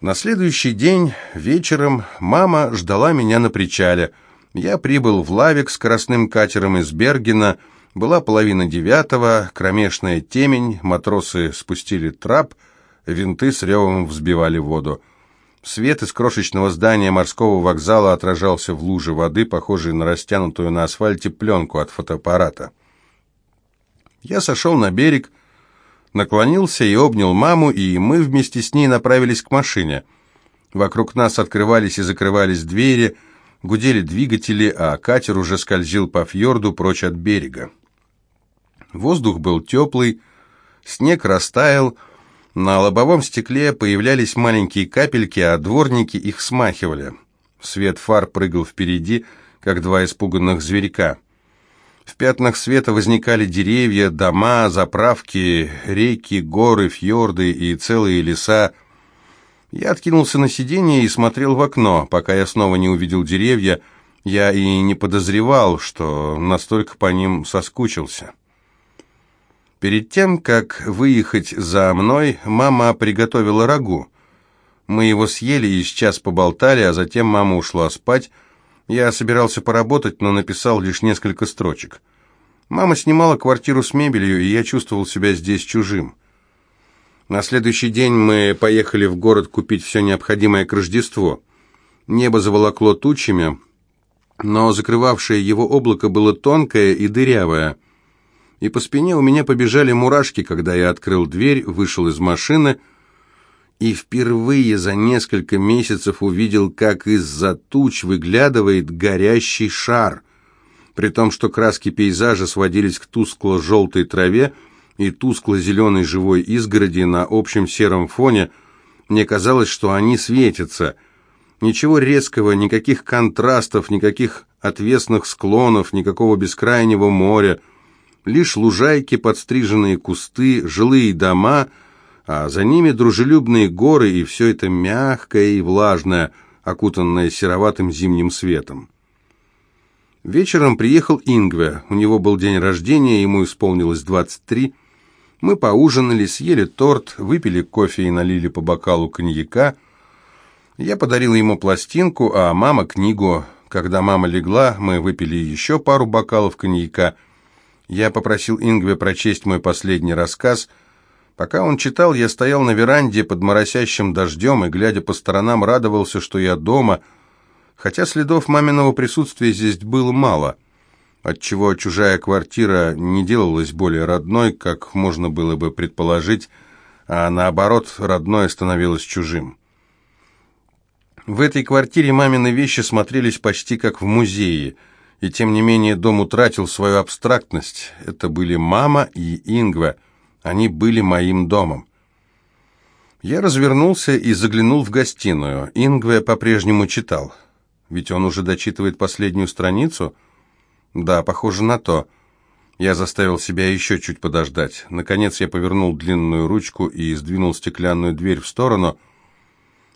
На следующий день вечером мама ждала меня на причале. Я прибыл в Лавик скоростным катером из Бергена. Была половина девятого, кромешная темень, матросы спустили трап, винты с ревом взбивали воду. Свет из крошечного здания морского вокзала отражался в луже воды, похожей на растянутую на асфальте пленку от фотоаппарата. Я сошел на берег, наклонился и обнял маму, и мы вместе с ней направились к машине. Вокруг нас открывались и закрывались двери, гудели двигатели, а катер уже скользил по фьорду прочь от берега. Воздух был теплый, снег растаял, на лобовом стекле появлялись маленькие капельки, а дворники их смахивали. Свет фар прыгал впереди, как два испуганных зверька. В пятнах света возникали деревья, дома, заправки, реки, горы, фьорды и целые леса. Я откинулся на сиденье и смотрел в окно, пока я снова не увидел деревья. Я и не подозревал, что настолько по ним соскучился. Перед тем, как выехать за мной, мама приготовила рагу. Мы его съели и сейчас поболтали, а затем мама ушла спать. Я собирался поработать, но написал лишь несколько строчек. Мама снимала квартиру с мебелью, и я чувствовал себя здесь чужим. На следующий день мы поехали в город купить все необходимое к Рождеству. Небо заволокло тучами, но закрывавшее его облако было тонкое и дырявое и по спине у меня побежали мурашки, когда я открыл дверь, вышел из машины и впервые за несколько месяцев увидел, как из-за туч выглядывает горящий шар, при том, что краски пейзажа сводились к тускло-желтой траве и тускло-зеленой живой изгороди на общем сером фоне, мне казалось, что они светятся. Ничего резкого, никаких контрастов, никаких отвесных склонов, никакого бескрайнего моря — лишь лужайки, подстриженные кусты, жилые дома, а за ними дружелюбные горы, и все это мягкое и влажное, окутанное сероватым зимним светом. Вечером приехал Ингве, у него был день рождения, ему исполнилось 23. Мы поужинали, съели торт, выпили кофе и налили по бокалу коньяка. Я подарил ему пластинку, а мама книгу. Когда мама легла, мы выпили еще пару бокалов коньяка – я попросил Ингве прочесть мой последний рассказ. Пока он читал, я стоял на веранде под моросящим дождем и, глядя по сторонам, радовался, что я дома, хотя следов маминого присутствия здесь было мало, отчего чужая квартира не делалась более родной, как можно было бы предположить, а наоборот, родное становилось чужим. В этой квартире мамины вещи смотрелись почти как в музее – и тем не менее дом утратил свою абстрактность. Это были мама и Ингва, они были моим домом. Я развернулся и заглянул в гостиную. Ингве по-прежнему читал. Ведь он уже дочитывает последнюю страницу? Да, похоже на то. Я заставил себя еще чуть подождать. Наконец я повернул длинную ручку и сдвинул стеклянную дверь в сторону.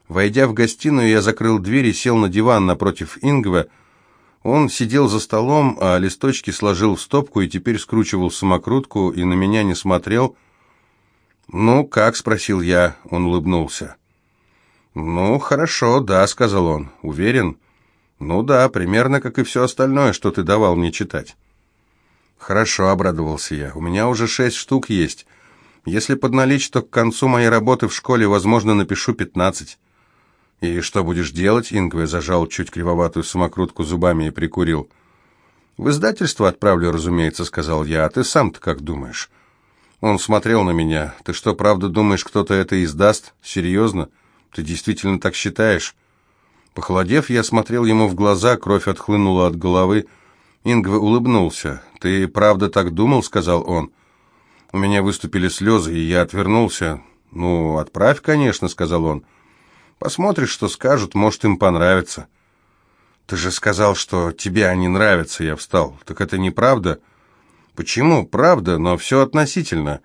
Войдя в гостиную, я закрыл дверь и сел на диван напротив Ингве, он сидел за столом, а листочки сложил в стопку и теперь скручивал самокрутку и на меня не смотрел. «Ну, как?» — спросил я. Он улыбнулся. «Ну, хорошо, да», — сказал он. «Уверен?» «Ну да, примерно как и все остальное, что ты давал мне читать». «Хорошо», — обрадовался я. «У меня уже шесть штук есть. Если подналичь, то к концу моей работы в школе, возможно, напишу пятнадцать». «И что будешь делать?» Ингве зажал чуть кривоватую самокрутку зубами и прикурил. «В издательство отправлю, разумеется», — сказал я. «А ты сам-то как думаешь?» Он смотрел на меня. «Ты что, правда думаешь, кто-то это издаст? Серьезно? Ты действительно так считаешь?» Похолодев, я смотрел ему в глаза, кровь отхлынула от головы. Ингве улыбнулся. «Ты правда так думал?» — сказал он. У меня выступили слезы, и я отвернулся. «Ну, отправь, конечно», — сказал он. Посмотришь, что скажут, может, им понравится. Ты же сказал, что тебе они нравятся, я встал. Так это неправда? Почему? Правда, но все относительно.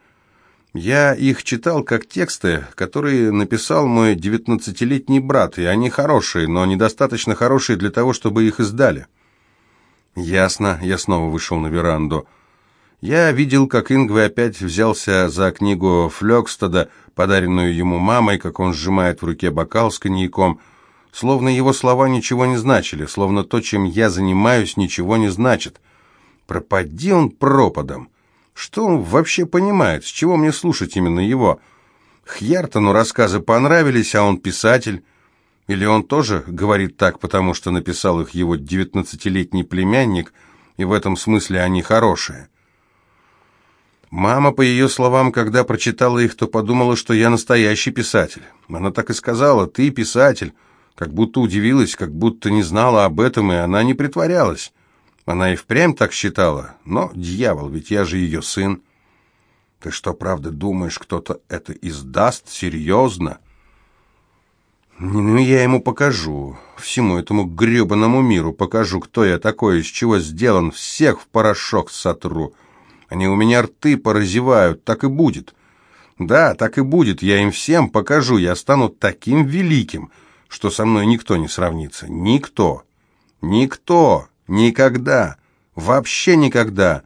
Я их читал как тексты, которые написал мой девятнадцатилетний брат, и они хорошие, но недостаточно хорошие для того, чтобы их издали. Ясно, я снова вышел на веранду. Я видел, как Ингве опять взялся за книгу Флёкстада, подаренную ему мамой, как он сжимает в руке бокал с коньяком, словно его слова ничего не значили, словно то, чем я занимаюсь, ничего не значит. Пропади он пропадом. Что он вообще понимает? С чего мне слушать именно его? Хьяртону рассказы понравились, а он писатель. Или он тоже говорит так, потому что написал их его девятнадцатилетний племянник, и в этом смысле они хорошие? Мама, по ее словам, когда прочитала их, то подумала, что я настоящий писатель. Она так и сказала, ты писатель, как будто удивилась, как будто не знала об этом, и она не притворялась. Она и впрямь так считала, но, дьявол, ведь я же ее сын. Ты что, правда думаешь, кто-то это издаст? Серьезно? Ну, я ему покажу, всему этому гребаному миру покажу, кто я такой, из чего сделан, всех в порошок сотру. Они у меня рты поразевают, так и будет. Да, так и будет, я им всем покажу, я стану таким великим, что со мной никто не сравнится. Никто. Никто. Никогда. Вообще никогда.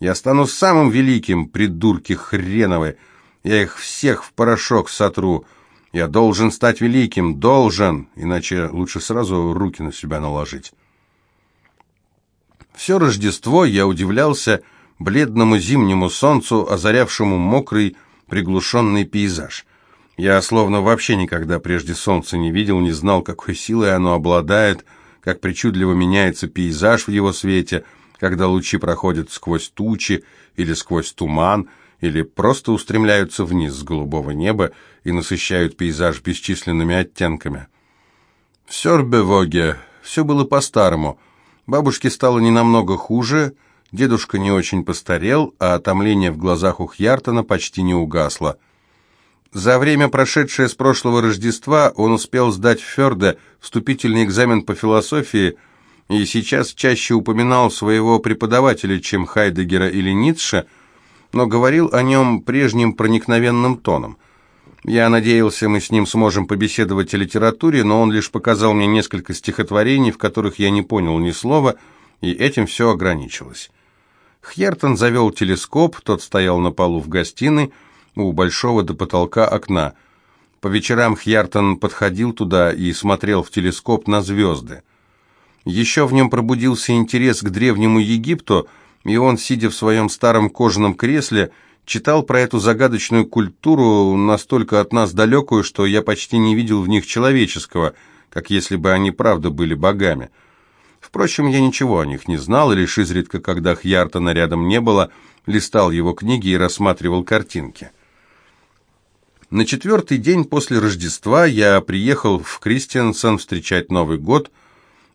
Я стану самым великим, придурки хреновы. Я их всех в порошок сотру. Я должен стать великим, должен, иначе лучше сразу руки на себя наложить. Все Рождество я удивлялся, бледному зимнему солнцу, озарявшему мокрый, приглушенный пейзаж. Я словно вообще никогда прежде солнца не видел, не знал, какой силой оно обладает, как причудливо меняется пейзаж в его свете, когда лучи проходят сквозь тучи или сквозь туман, или просто устремляются вниз с голубого неба и насыщают пейзаж бесчисленными оттенками. В Сёрбевоге все было по-старому. Бабушке стало не намного хуже – Дедушка не очень постарел, а отомление в глазах у Хьяртона почти не угасло. За время, прошедшее с прошлого Рождества, он успел сдать в Фёрде вступительный экзамен по философии и сейчас чаще упоминал своего преподавателя, чем Хайдегера или Ницше, но говорил о нем прежним проникновенным тоном. Я надеялся, мы с ним сможем побеседовать о литературе, но он лишь показал мне несколько стихотворений, в которых я не понял ни слова, и этим все ограничилось. Хьертон завел телескоп, тот стоял на полу в гостиной, у большого до потолка окна. По вечерам Хьяртон подходил туда и смотрел в телескоп на звезды. Еще в нем пробудился интерес к древнему Египту, и он, сидя в своем старом кожаном кресле, читал про эту загадочную культуру, настолько от нас далекую, что я почти не видел в них человеческого, как если бы они правда были богами. Впрочем, я ничего о них не знал, и лишь изредка, когда Хьяртона рядом не было, листал его книги и рассматривал картинки. На четвертый день после Рождества я приехал в Кристиансон встречать Новый год.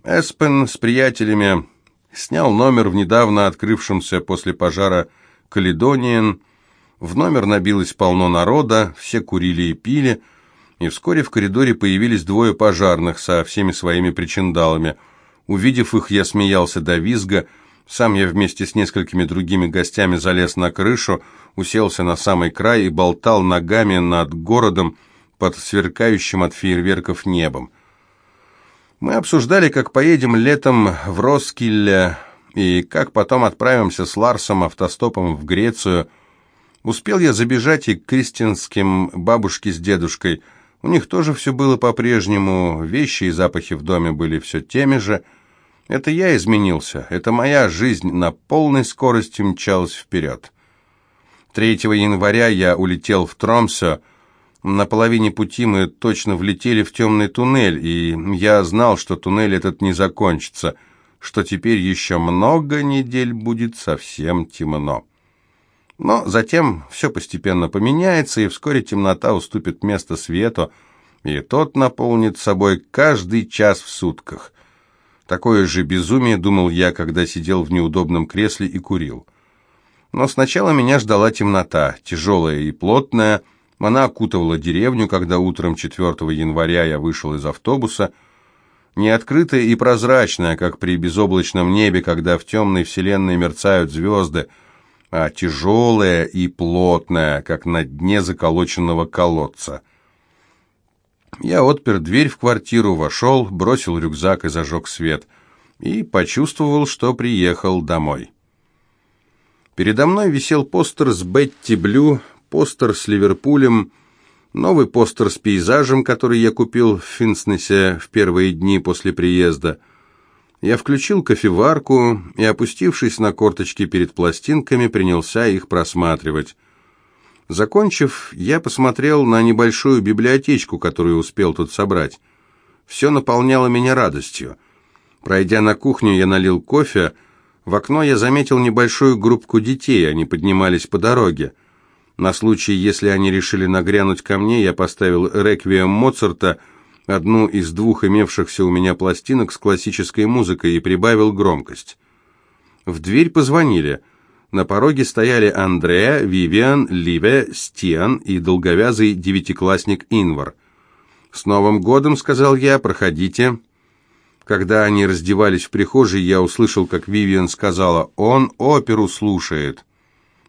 Эспен с приятелями снял номер в недавно открывшемся после пожара Каледониен. В номер набилось полно народа, все курили и пили, и вскоре в коридоре появились двое пожарных со всеми своими причиндалами – Увидев их, я смеялся до визга. Сам я вместе с несколькими другими гостями залез на крышу, уселся на самый край и болтал ногами над городом под сверкающим от фейерверков небом. Мы обсуждали, как поедем летом в Роскилле и как потом отправимся с Ларсом автостопом в Грецию. Успел я забежать и к крестинским бабушке с дедушкой – у них тоже все было по-прежнему, вещи и запахи в доме были все теми же. Это я изменился, это моя жизнь на полной скорости мчалась вперед. 3 января я улетел в Тромсё. На половине пути мы точно влетели в темный туннель, и я знал, что туннель этот не закончится, что теперь еще много недель будет совсем темно. Но затем все постепенно поменяется, и вскоре темнота уступит место свету, и тот наполнит собой каждый час в сутках. Такое же безумие думал я, когда сидел в неудобном кресле и курил. Но сначала меня ждала темнота, тяжелая и плотная. Она окутывала деревню, когда утром 4 января я вышел из автобуса. Неоткрытая и прозрачная, как при безоблачном небе, когда в темной вселенной мерцают звезды – а тяжелая и плотная, как на дне заколоченного колодца. Я отпер дверь в квартиру, вошел, бросил рюкзак и зажег свет, и почувствовал, что приехал домой. Передо мной висел постер с Бетти Блю, постер с Ливерпулем, новый постер с пейзажем, который я купил в Финснесе в первые дни после приезда. Я включил кофеварку и, опустившись на корточки перед пластинками, принялся их просматривать. Закончив, я посмотрел на небольшую библиотечку, которую успел тут собрать. Все наполняло меня радостью. Пройдя на кухню, я налил кофе. В окно я заметил небольшую группку детей, они поднимались по дороге. На случай, если они решили нагрянуть ко мне, я поставил «Реквием Моцарта», одну из двух имевшихся у меня пластинок с классической музыкой, и прибавил громкость. В дверь позвонили. На пороге стояли Андреа, Вивиан, Ливе, Стиан и долговязый девятиклассник Инвар. «С Новым годом!» — сказал я. «Проходите». Когда они раздевались в прихожей, я услышал, как Вивиан сказала «Он оперу слушает».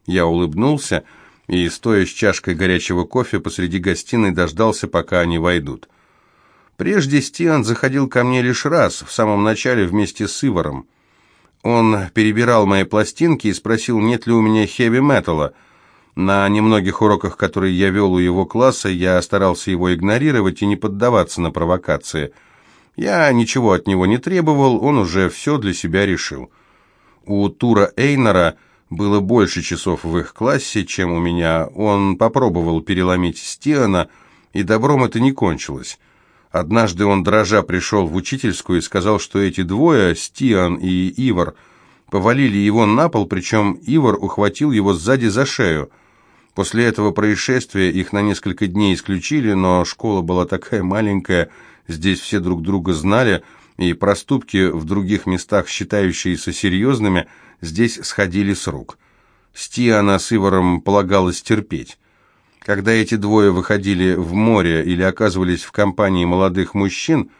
Я улыбнулся и, стоя с чашкой горячего кофе посреди гостиной, дождался, пока они войдут. Прежде Стиан заходил ко мне лишь раз, в самом начале вместе с Иваром. Он перебирал мои пластинки и спросил, нет ли у меня хэви-металла. На немногих уроках, которые я вел у его класса, я старался его игнорировать и не поддаваться на провокации. Я ничего от него не требовал, он уже все для себя решил. У Тура Эйнера было больше часов в их классе, чем у меня. Он попробовал переломить Стиана, и добром это не кончилось. Однажды он, дрожа, пришел в учительскую и сказал, что эти двое, Стиан и Ивар, повалили его на пол, причем Ивар ухватил его сзади за шею – После этого происшествия их на несколько дней исключили, но школа была такая маленькая, здесь все друг друга знали, и проступки в других местах, считающиеся серьезными, здесь сходили с рук. Стиана с Иваром полагалось терпеть. Когда эти двое выходили в море или оказывались в компании молодых мужчин,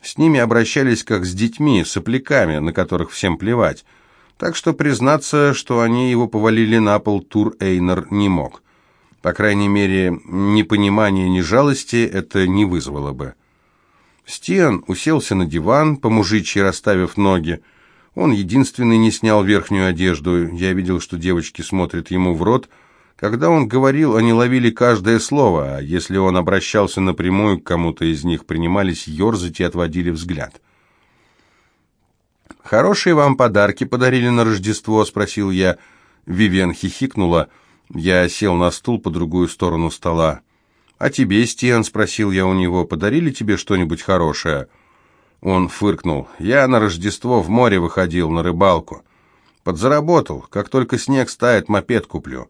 с ними обращались как с детьми, сопляками, на которых всем плевать. Так что признаться, что они его повалили на пол, Тур Эйнер не мог. По крайней мере, ни понимания, ни жалости это не вызвало бы. Стиан уселся на диван, по-мужичьи расставив ноги. Он единственный не снял верхнюю одежду. Я видел, что девочки смотрят ему в рот. Когда он говорил, они ловили каждое слово, а если он обращался напрямую к кому-то из них, принимались ерзать и отводили взгляд. «Хорошие вам подарки подарили на Рождество?» – спросил я. Вивиан хихикнула. Я сел на стул по другую сторону стола. «А тебе, Стиан?» – спросил я у него. «Подарили тебе что-нибудь хорошее?» Он фыркнул. «Я на Рождество в море выходил, на рыбалку. Подзаработал. Как только снег стает, мопед куплю».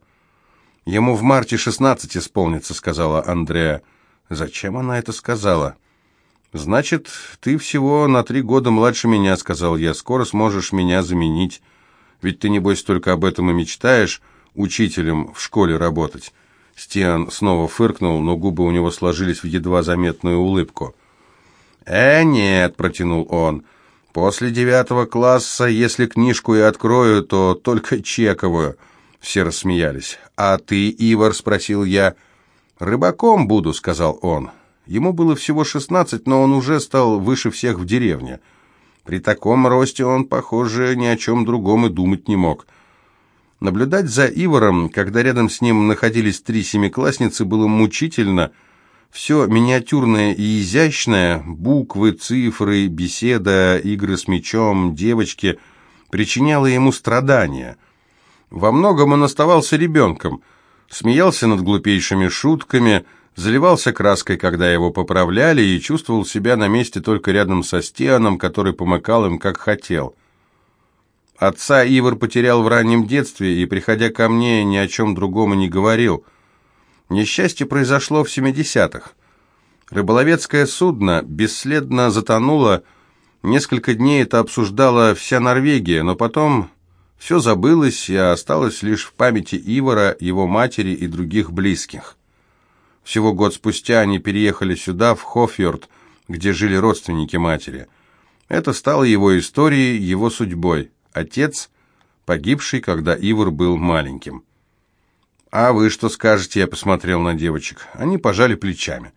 «Ему в марте шестнадцать исполнится», — сказала Андреа. «Зачем она это сказала?» «Значит, ты всего на три года младше меня», — сказал я. «Скоро сможешь меня заменить. Ведь ты, небось, только об этом и мечтаешь, учителем в школе работать». Стиан снова фыркнул, но губы у него сложились в едва заметную улыбку. «Э, нет», — протянул он, — «после девятого класса, если книжку и открою, то только чековую». Все рассмеялись. «А ты, Ивар?» — спросил я. «Рыбаком буду», — сказал он. Ему было всего шестнадцать, но он уже стал выше всех в деревне. При таком росте он, похоже, ни о чем другом и думать не мог. Наблюдать за Ивором, когда рядом с ним находились три семиклассницы, было мучительно. Все миниатюрное и изящное, буквы, цифры, беседа, игры с мячом, девочки, причиняло ему страдания. Во многом он оставался ребенком, смеялся над глупейшими шутками – заливался краской, когда его поправляли, и чувствовал себя на месте только рядом со Стианом, который помыкал им, как хотел. Отца Ивар потерял в раннем детстве и, приходя ко мне, ни о чем другом и не говорил. Несчастье произошло в 70-х. Рыболовецкое судно бесследно затонуло. Несколько дней это обсуждала вся Норвегия, но потом все забылось и осталось лишь в памяти Ивара, его матери и других близких. Всего год спустя они переехали сюда, в Хофьорд, где жили родственники матери. Это стало его историей, его судьбой. Отец, погибший, когда Ивар был маленьким. «А вы что скажете?» Я посмотрел на девочек. Они пожали плечами.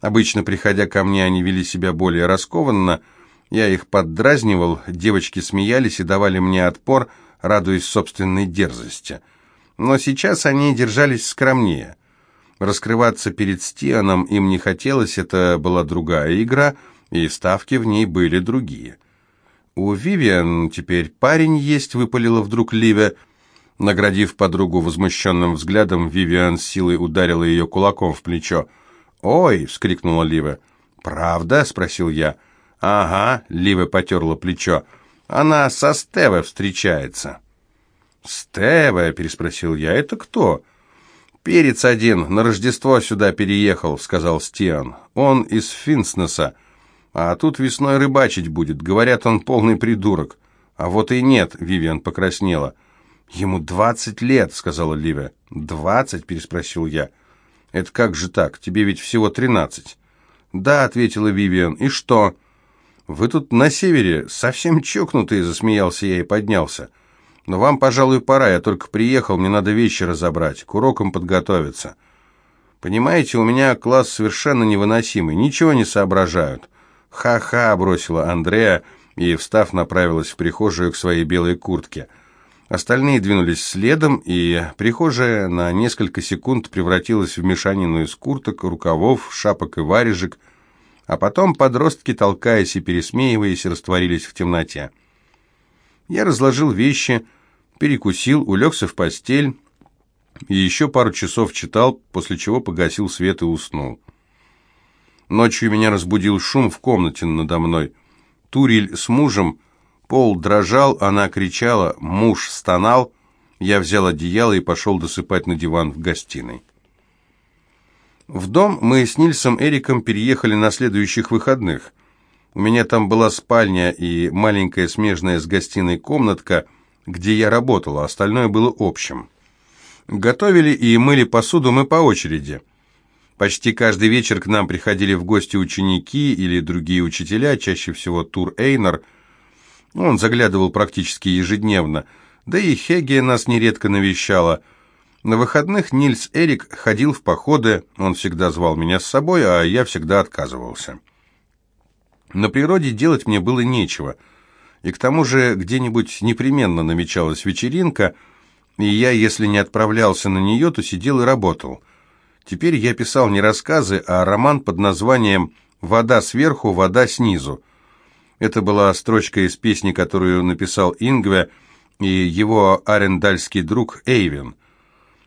Обычно, приходя ко мне, они вели себя более раскованно. Я их поддразнивал, девочки смеялись и давали мне отпор, радуясь собственной дерзости. Но сейчас они держались скромнее. Раскрываться перед Стианом им не хотелось, это была другая игра, и ставки в ней были другие. «У Вивиан теперь парень есть», — выпалила вдруг Ливия. Наградив подругу возмущенным взглядом, Вивиан силой ударила ее кулаком в плечо. «Ой!» — вскрикнула Лива. «Правда?» — спросил я. «Ага», — Лива потерла плечо. «Она со Стевой встречается». «Стеве?» — переспросил я. «Это кто?» «Перец один, на Рождество сюда переехал», — сказал Стиан. «Он из Финснеса. А тут весной рыбачить будет. Говорят, он полный придурок». «А вот и нет», — Вивиан покраснела. «Ему двадцать лет», — сказала Ливия. «Двадцать?» — переспросил я. «Это как же так? Тебе ведь всего тринадцать». «Да», — ответила Вивиан. «И что?» «Вы тут на севере совсем чокнутые», — засмеялся я и поднялся. «Но вам, пожалуй, пора. Я только приехал, мне надо вещи разобрать, к урокам подготовиться». «Понимаете, у меня класс совершенно невыносимый, ничего не соображают». «Ха-ха», — бросила Андрея и, встав, направилась в прихожую к своей белой куртке — Остальные двинулись следом, и прихожая на несколько секунд превратилась в мешанину из курток, рукавов, шапок и варежек, а потом подростки, толкаясь и пересмеиваясь, растворились в темноте. Я разложил вещи, перекусил, улегся в постель и еще пару часов читал, после чего погасил свет и уснул. Ночью меня разбудил шум в комнате надо мной. Турель с мужем Пол дрожал, она кричала, муж стонал. Я взял одеяло и пошел досыпать на диван в гостиной. В дом мы с Нильсом Эриком переехали на следующих выходных. У меня там была спальня и маленькая смежная с гостиной комнатка, где я работал, а остальное было общим. Готовили и мыли посуду мы по очереди. Почти каждый вечер к нам приходили в гости ученики или другие учителя, чаще всего Тур Эйнер – он заглядывал практически ежедневно, да и Хеге нас нередко навещала. На выходных Нильс Эрик ходил в походы, он всегда звал меня с собой, а я всегда отказывался. На природе делать мне было нечего, и к тому же где-нибудь непременно намечалась вечеринка, и я, если не отправлялся на нее, то сидел и работал. Теперь я писал не рассказы, а роман под названием «Вода сверху, вода снизу», это была строчка из песни, которую написал Ингве и его арендальский друг Эйвен.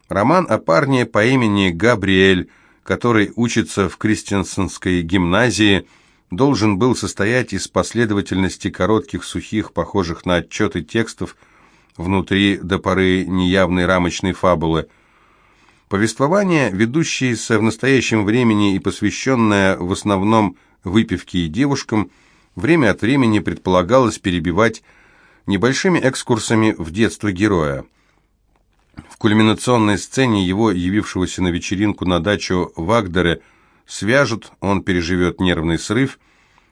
Роман о парне по имени Габриэль, который учится в Кристенсенской гимназии, должен был состоять из последовательности коротких, сухих, похожих на отчеты текстов внутри до поры неявной рамочной фабулы. Повествование, ведущееся в настоящем времени и посвященное в основном выпивке и девушкам – Время от времени предполагалось перебивать небольшими экскурсами в детство героя. Кульминационной сцене его, явившегося на вечеринку на дачу в Агдере, свяжут, он переживет нервный срыв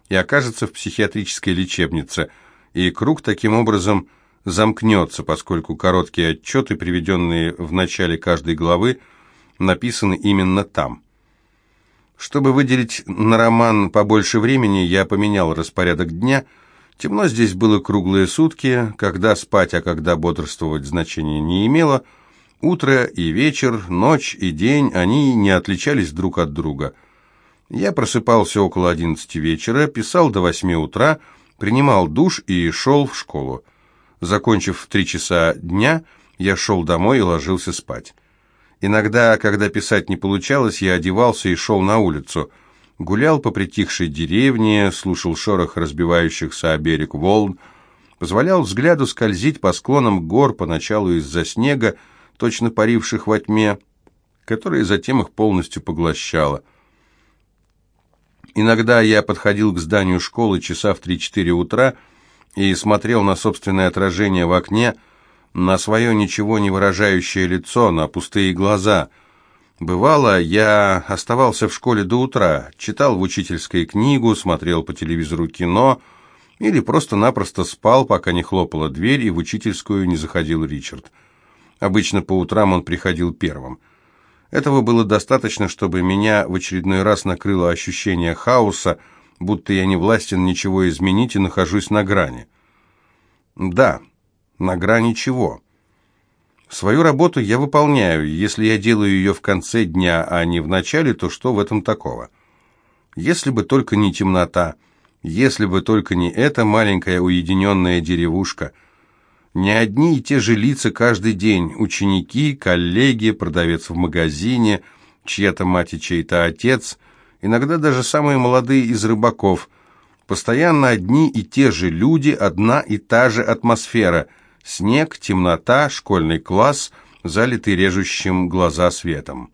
и окажется в психиатрической лечебнице, и круг таким образом замкнется, поскольку короткие отчеты, приведенные в начале каждой главы, написаны именно там. Чтобы выделить на роман побольше времени, я поменял распорядок дня. Темно здесь было круглые сутки, когда спать, а когда бодрствовать значения не имело. Утро и вечер, ночь и день, они не отличались друг от друга. Я просыпался около одиннадцати вечера, писал до восьми утра, принимал душ и шел в школу. Закончив в три часа дня, я шел домой и ложился спать. Иногда, когда писать не получалось, я одевался и шел на улицу. Гулял по притихшей деревне, слушал шорох разбивающихся о берег волн, позволял взгляду скользить по склонам гор, поначалу из-за снега, точно паривших во тьме, которая затем их полностью поглощала. Иногда я подходил к зданию школы часа в 3-4 утра и смотрел на собственное отражение в окне, на свое ничего не выражающее лицо, на пустые глаза. Бывало, я оставался в школе до утра, читал в учительской книгу, смотрел по телевизору кино или просто-напросто спал, пока не хлопала дверь и в учительскую не заходил Ричард. Обычно по утрам он приходил первым. Этого было достаточно, чтобы меня в очередной раз накрыло ощущение хаоса, будто я не властен ничего изменить и нахожусь на грани. Да, На грани чего? Свою работу я выполняю. Если я делаю ее в конце дня, а не в начале, то что в этом такого? Если бы только не темнота, если бы только не эта маленькая уединенная деревушка. Не одни и те же лица каждый день. Ученики, коллеги, продавец в магазине, чья-то мать и чей-то отец, иногда даже самые молодые из рыбаков. Постоянно одни и те же люди, одна и та же атмосфера – Снег, темнота, школьный класс, залитый режущим глаза светом.